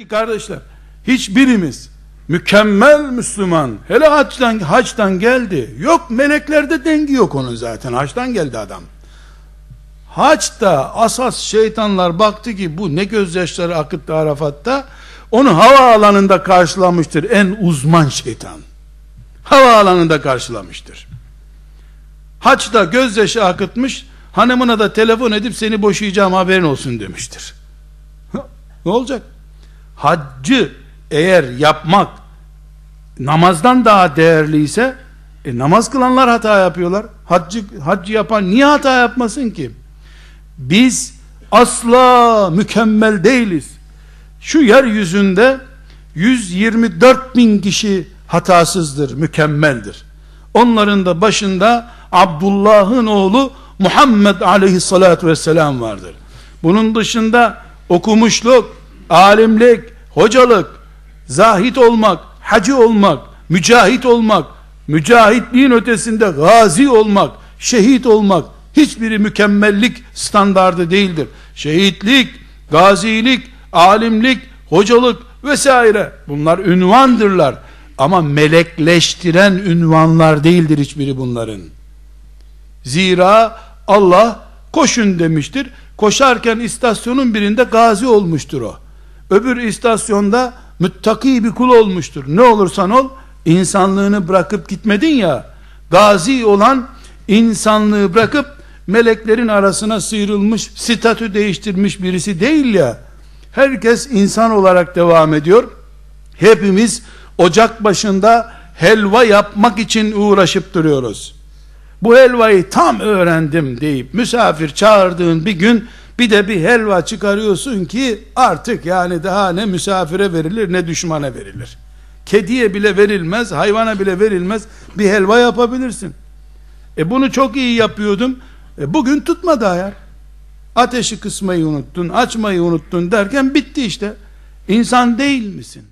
Ki kardeşler hiçbirimiz mükemmel Müslüman hele haçtan, haçtan geldi. Yok meleklerde dengi yok onun zaten. Haçtan geldi adam. Haçta asas şeytanlar baktı ki bu ne gözyaşları akıttı Arafat'ta? Onu hava alanında karşılamıştır en uzman şeytan. Hava alanında karşılamıştır haçta gözyaşı akıtmış hanımına da telefon edip seni boşayacağım haberin olsun demiştir. Ne olacak haccı eğer yapmak namazdan daha değerliyse e, namaz kılanlar hata yapıyorlar. Haccı, haccı yapan niye hata yapmasın ki? Biz asla mükemmel değiliz. Şu yeryüzünde 124 bin kişi hatasızdır, mükemmeldir. Onların da başında Abdullah'ın oğlu Muhammed aleyhissalatu vesselam vardır. Bunun dışında okumuşluk, alimlik, hocalık, zahit olmak, hacı olmak, mücahit olmak, mücahitliğin ötesinde gazi olmak, şehit olmak, hiçbiri mükemmellik standardı değildir. Şehitlik, gazilik, alimlik, hocalık vesaire bunlar ünvandırlar. Ama melekleştiren ünvanlar değildir hiçbiri bunların. Zira Allah koşun demiştir. Koşarken istasyonun birinde gazi olmuştur o. Öbür istasyonda müttaki bir kul olmuştur. Ne olursan ol, insanlığını bırakıp gitmedin ya, gazi olan insanlığı bırakıp meleklerin arasına sıyrılmış, statü değiştirmiş birisi değil ya, herkes insan olarak devam ediyor. Hepimiz ocak başında helva yapmak için uğraşıp duruyoruz. Bu helvayı tam öğrendim deyip misafir çağırdığın bir gün bir de bir helva çıkarıyorsun ki artık yani daha ne misafire verilir ne düşmana verilir. Kediye bile verilmez, hayvana bile verilmez bir helva yapabilirsin. E bunu çok iyi yapıyordum. E bugün tutmadı ayar. Ateşi kısmayı unuttun, açmayı unuttun derken bitti işte. İnsan değil misin?